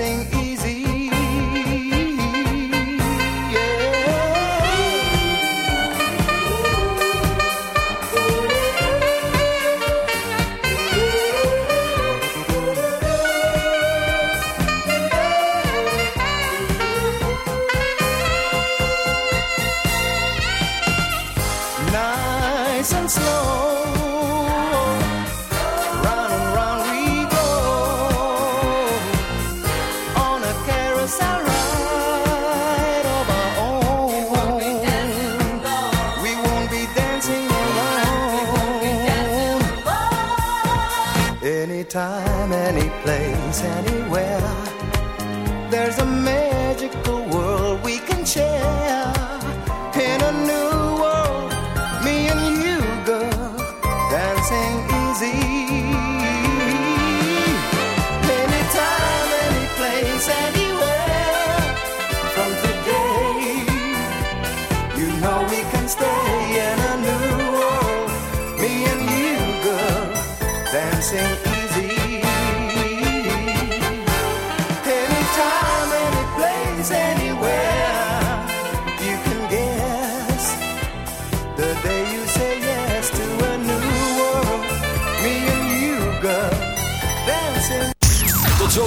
dancing place,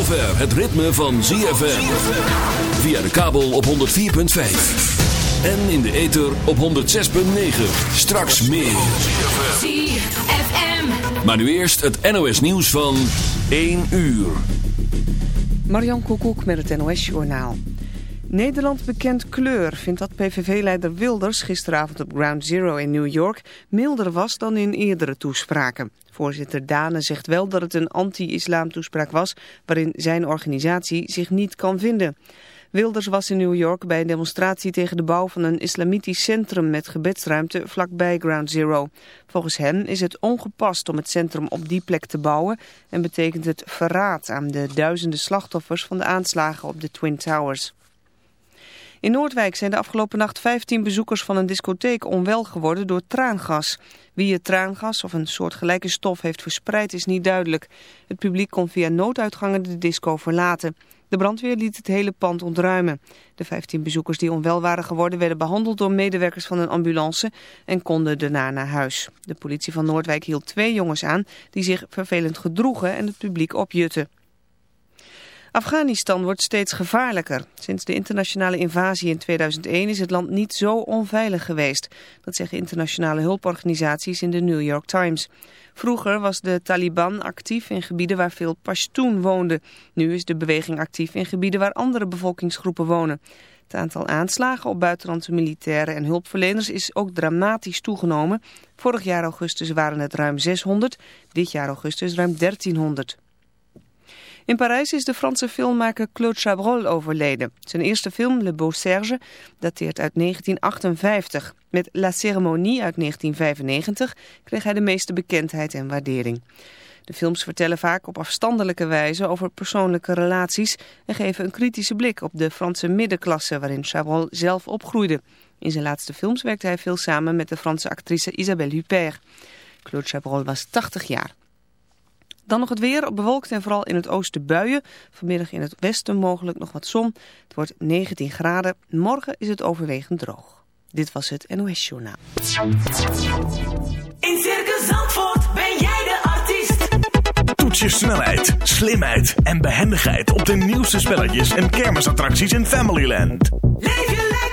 zover het ritme van ZFM. Via de kabel op 104.5. En in de ether op 106.9. Straks meer. ZFM. Maar nu eerst het NOS nieuws van 1 uur. Marian Koekoek met het NOS Journaal. Nederland bekend kleur vindt dat PVV-leider Wilders gisteravond op Ground Zero in New York milder was dan in eerdere toespraken. Voorzitter Dane zegt wel dat het een anti-islam toespraak was waarin zijn organisatie zich niet kan vinden. Wilders was in New York bij een demonstratie tegen de bouw van een islamitisch centrum met gebedsruimte vlakbij Ground Zero. Volgens hem is het ongepast om het centrum op die plek te bouwen en betekent het verraad aan de duizenden slachtoffers van de aanslagen op de Twin Towers. In Noordwijk zijn de afgelopen nacht 15 bezoekers van een discotheek onwel geworden door traangas. Wie het traangas of een soortgelijke stof heeft verspreid is niet duidelijk. Het publiek kon via nooduitgangen de disco verlaten. De brandweer liet het hele pand ontruimen. De 15 bezoekers die onwel waren geworden werden behandeld door medewerkers van een ambulance en konden daarna naar huis. De politie van Noordwijk hield twee jongens aan die zich vervelend gedroegen en het publiek opjutten. Afghanistan wordt steeds gevaarlijker. Sinds de internationale invasie in 2001 is het land niet zo onveilig geweest. Dat zeggen internationale hulporganisaties in de New York Times. Vroeger was de Taliban actief in gebieden waar veel Pashtun woonden. Nu is de beweging actief in gebieden waar andere bevolkingsgroepen wonen. Het aantal aanslagen op buitenlandse militairen en hulpverleners is ook dramatisch toegenomen. Vorig jaar augustus waren het ruim 600, dit jaar augustus ruim 1300. In Parijs is de Franse filmmaker Claude Chabrol overleden. Zijn eerste film, Le Beau Serge, dateert uit 1958. Met La Cérémonie uit 1995 kreeg hij de meeste bekendheid en waardering. De films vertellen vaak op afstandelijke wijze over persoonlijke relaties... en geven een kritische blik op de Franse middenklasse waarin Chabrol zelf opgroeide. In zijn laatste films werkte hij veel samen met de Franse actrice Isabelle Huppert. Claude Chabrol was 80 jaar. Dan nog het weer, bewolkt en vooral in het oosten buien. Vanmiddag in het westen mogelijk nog wat zon. Het wordt 19 graden. Morgen is het overwegend droog. Dit was het NOS Journaal. In Circus Zandvoort ben jij de artiest. Toets je snelheid, slimheid en behendigheid op de nieuwste spelletjes en kermisattracties in Familyland. Leef je lekker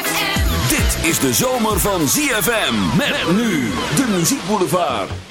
is de zomer van ZFM. Met, met nu de muziekboulevard.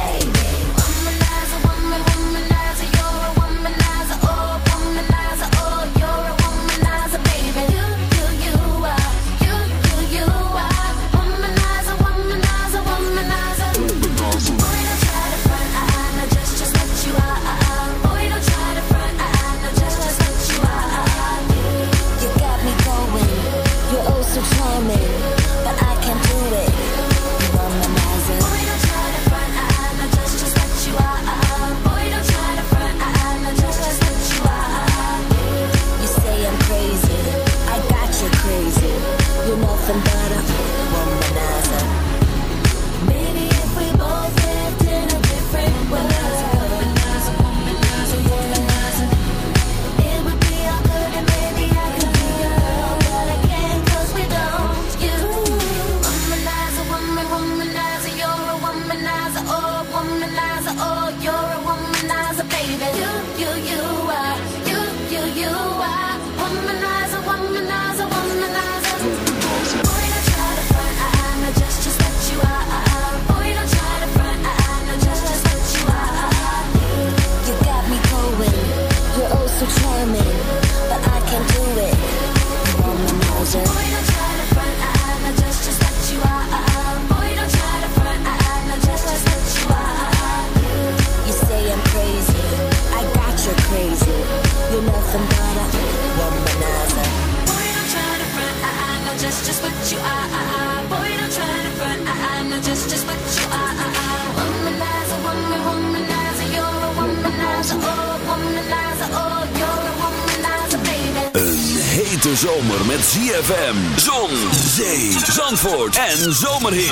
en zomerhit.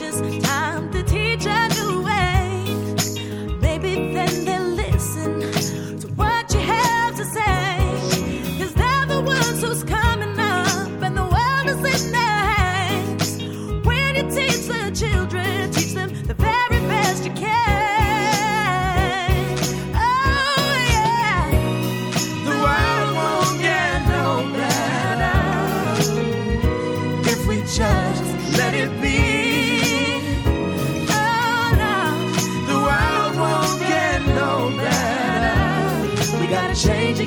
It's I'm new way. Maybe then they'll listen to what you have to they're the ones who's coming up, and the world is in their hands. When you teach the children.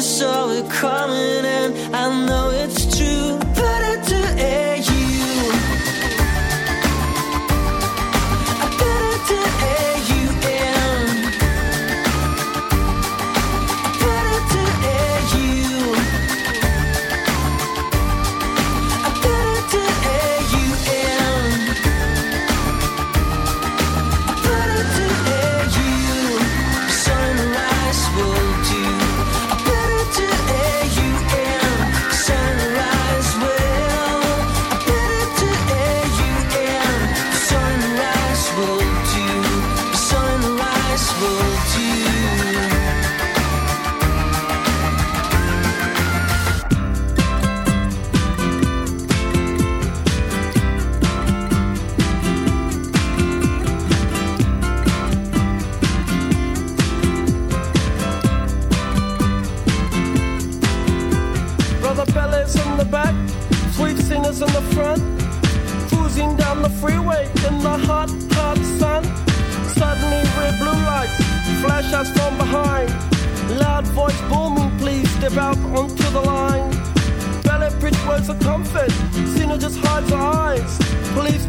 Saw it coming,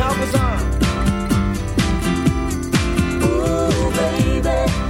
Bizarre! How bizarre! Ooh, baby.